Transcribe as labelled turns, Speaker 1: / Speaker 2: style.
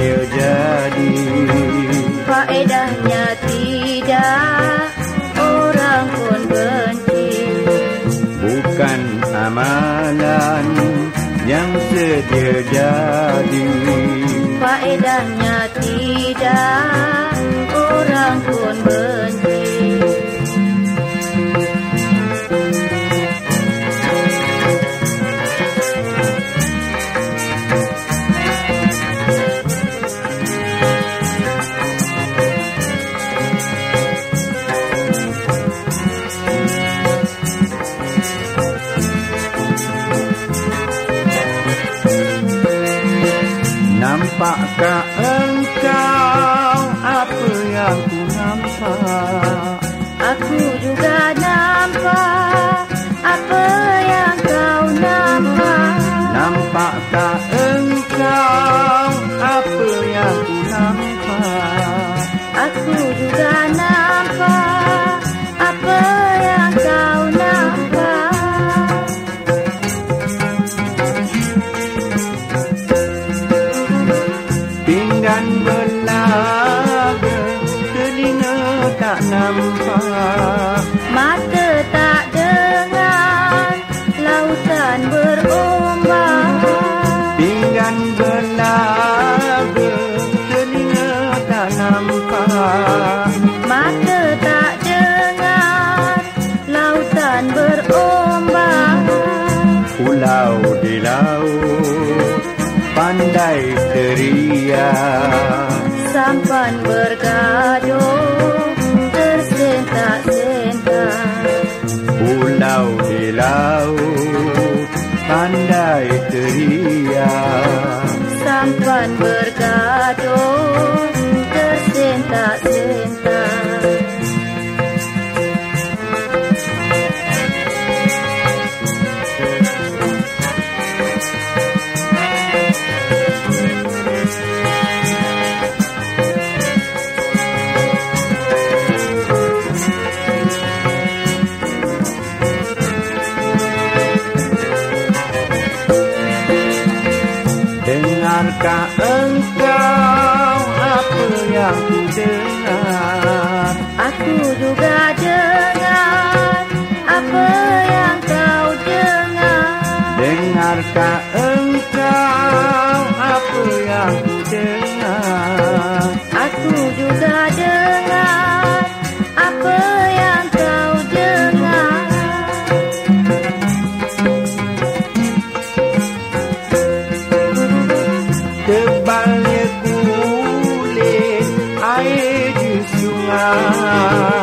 Speaker 1: sedia jadi
Speaker 2: Faedahnya tidak orang pun benci.
Speaker 1: Bukan amalan yang sedia jadi
Speaker 2: Faedahnya tidak orang pun benci.
Speaker 1: Nampakkah engkau apa yang ku nampak
Speaker 2: Aku juga nampak apa yang kau nampak.
Speaker 1: Nampakkah engkau apa yang ku nampak
Speaker 2: Aku juga nampak
Speaker 1: Pinggan belaga telinga tak nampak
Speaker 2: Mata tak dengar lautan berombak. Sampan bergaduh
Speaker 1: Dengarkah engkau apa yang ku dengar
Speaker 2: Aku juga dengar apa yang kau dengar.
Speaker 1: Dengarkah engkau apa yang ku dengar
Speaker 2: Aku juga dengar
Speaker 1: sungai